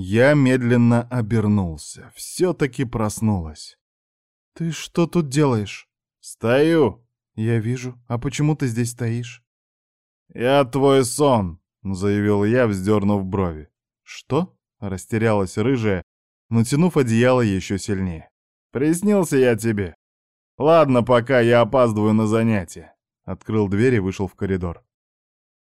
Я медленно обернулся. Все-таки проснулась. «Ты что тут делаешь?» «Стою». «Я вижу. А почему ты здесь стоишь?» «Я твой сон», — заявил я, вздернув брови. «Что?» — растерялась рыжая, натянув одеяло еще сильнее. «Приснился я тебе. Ладно, пока я опаздываю на занятия». Открыл дверь и вышел в коридор.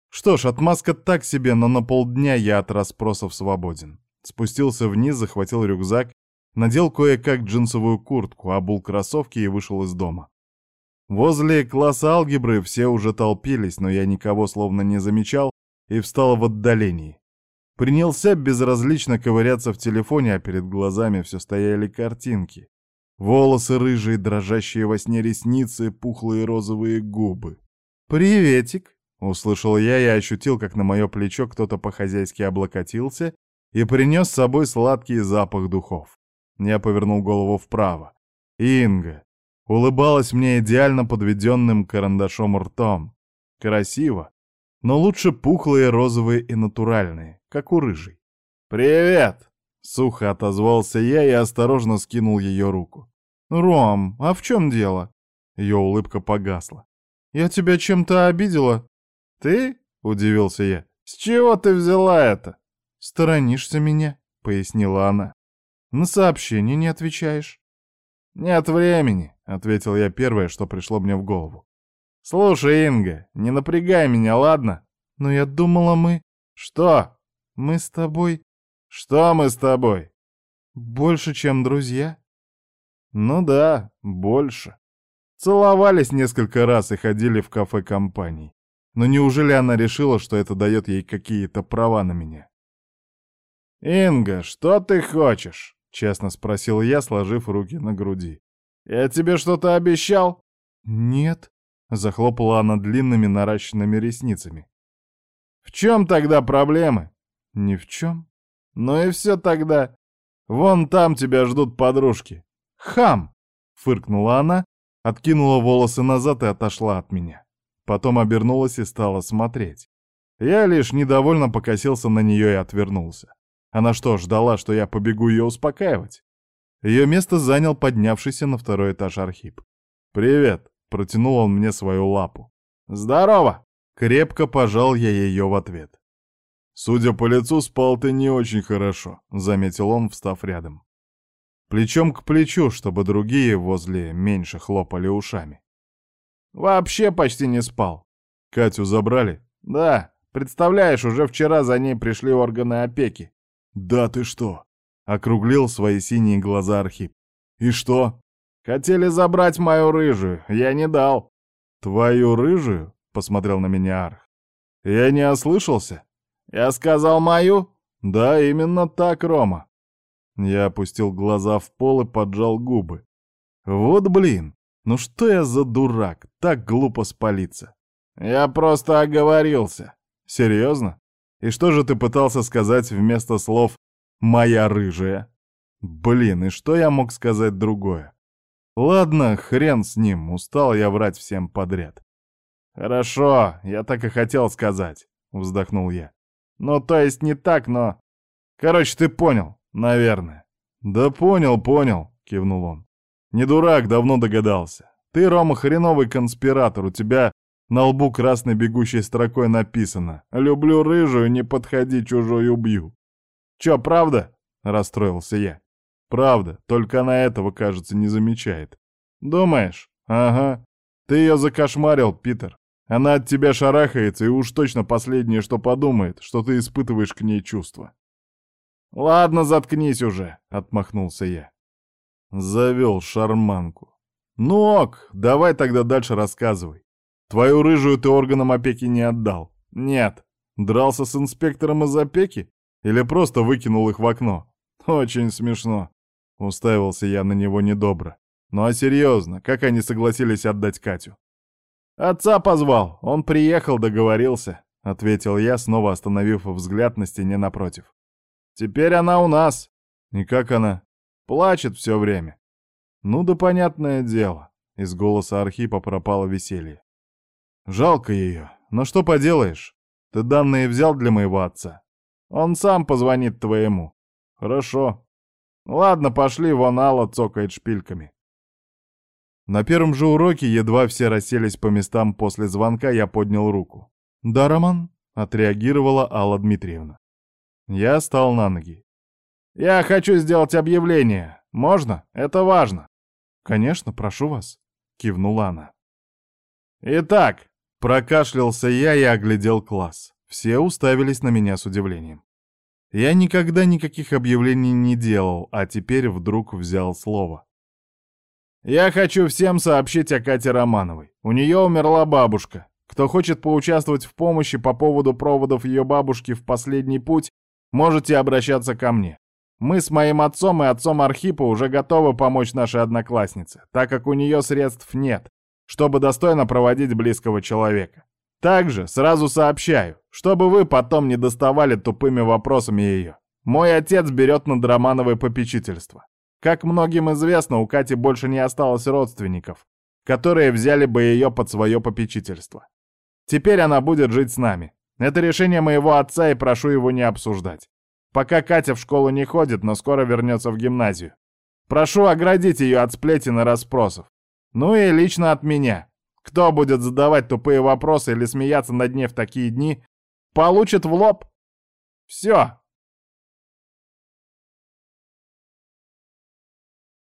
Что ж, отмазка так себе, но на полдня я от расспросов свободен. Спустился вниз, захватил рюкзак, надел кое-как джинсовую куртку, обул кроссовки и вышел из дома. Возле класса алгебры все уже толпились, но я никого словно не замечал и встал в отдалении. Принялся безразлично ковыряться в телефоне, а перед глазами все стояли картинки. Волосы рыжие, дрожащие во сне ресницы, пухлые розовые губы. «Приветик!» — услышал я и ощутил, как на мое плечо кто-то по-хозяйски облокотился и принес с собой сладкий запах духов. Я повернул голову вправо. Инга улыбалась мне идеально подведенным карандашом ртом. Красиво, но лучше пухлые, розовые и натуральные, как у рыжей. «Привет!» — сухо отозвался я и осторожно скинул ее руку. «Ром, а в чем дело?» Ее улыбка погасла. «Я тебя чем-то обидела?» «Ты?» — удивился я. «С чего ты взяла это?» «Сторонишься меня», — пояснила она. «На сообщение не отвечаешь». «Нет времени», — ответил я первое, что пришло мне в голову. «Слушай, Инга, не напрягай меня, ладно?» «Но я думала, мы...» «Что?» «Мы с тобой...» «Что мы с тобой?» «Больше, чем друзья?» «Ну да, больше. Целовались несколько раз и ходили в кафе компаний. Но неужели она решила, что это дает ей какие-то права на меня? «Инга, что ты хочешь?» — честно спросил я, сложив руки на груди. «Я тебе что-то обещал?» «Нет», — захлопала она длинными наращенными ресницами. «В чем тогда проблемы?» «Ни в чем». «Ну и все тогда. Вон там тебя ждут подружки». «Хам!» — фыркнула она, откинула волосы назад и отошла от меня. Потом обернулась и стала смотреть. Я лишь недовольно покосился на нее и отвернулся. Она что, ждала, что я побегу ее успокаивать? Ее место занял поднявшийся на второй этаж Архип. «Привет!» — протянул он мне свою лапу. «Здорово!» — крепко пожал я ее в ответ. «Судя по лицу, спал ты не очень хорошо», — заметил он, встав рядом. Плечом к плечу, чтобы другие возле меньше хлопали ушами. Вообще почти не спал. Катю забрали? Да. Представляешь, уже вчера за ней пришли органы опеки. Да ты что? Округлил свои синие глаза Архип. И что? Хотели забрать мою рыжую, я не дал. Твою рыжую? Посмотрел на меня Арх. Я не ослышался? Я сказал мою? Да, именно так, Рома. Я опустил глаза в пол и поджал губы. Вот блин, ну что я за дурак, так глупо спалиться? Я просто оговорился. Серьезно? И что же ты пытался сказать вместо слов «моя рыжая»? Блин, и что я мог сказать другое? Ладно, хрен с ним, устал я врать всем подряд. Хорошо, я так и хотел сказать, вздохнул я. Ну, то есть не так, но... Короче, ты понял, наверное. Да понял, понял, кивнул он. Не дурак, давно догадался. Ты, Рома, хреновый конспиратор, у тебя на лбу красной бегущей строкой написано «Люблю рыжую, не подходи, чужой убью». «Чё, правда?» — расстроился я. «Правда, только она этого, кажется, не замечает». «Думаешь?» «Ага. Ты ее закошмарил, Питер. Она от тебя шарахается, и уж точно последнее, что подумает, что ты испытываешь к ней чувства». «Ладно, заткнись уже», — отмахнулся я. Завел шарманку. Ну ок, давай тогда дальше рассказывай. Твою рыжую ты органам опеки не отдал. Нет. Дрался с инспектором из опеки? Или просто выкинул их в окно? Очень смешно. Уставился я на него недобро. Ну а серьезно, как они согласились отдать Катю? Отца позвал, он приехал, договорился, ответил я, снова остановив взгляд на стене напротив. Теперь она у нас. И как она? Плачет все время. Ну да понятное дело. Из голоса Архипа пропало веселье. Жалко ее. Но что поделаешь? Ты данные взял для моего отца? Он сам позвонит твоему. Хорошо. Ладно, пошли, вон Алла цокает шпильками. На первом же уроке едва все расселись по местам после звонка, я поднял руку. «Да, Роман?» — отреагировала Алла Дмитриевна. Я стал на ноги. «Я хочу сделать объявление. Можно? Это важно». «Конечно, прошу вас», — кивнула она. «Итак», — прокашлялся я и оглядел класс. Все уставились на меня с удивлением. Я никогда никаких объявлений не делал, а теперь вдруг взял слово. «Я хочу всем сообщить о Кате Романовой. У нее умерла бабушка. Кто хочет поучаствовать в помощи по поводу проводов ее бабушки в последний путь, можете обращаться ко мне. Мы с моим отцом и отцом Архипа уже готовы помочь нашей однокласснице, так как у нее средств нет, чтобы достойно проводить близкого человека. Также сразу сообщаю, чтобы вы потом не доставали тупыми вопросами ее. Мой отец берет над Романовой попечительство. Как многим известно, у Кати больше не осталось родственников, которые взяли бы ее под свое попечительство. Теперь она будет жить с нами. Это решение моего отца, и прошу его не обсуждать. Пока Катя в школу не ходит, но скоро вернется в гимназию. Прошу оградить ее от сплетен и расспросов. Ну и лично от меня. Кто будет задавать тупые вопросы или смеяться над ней в такие дни, получит в лоб. Все,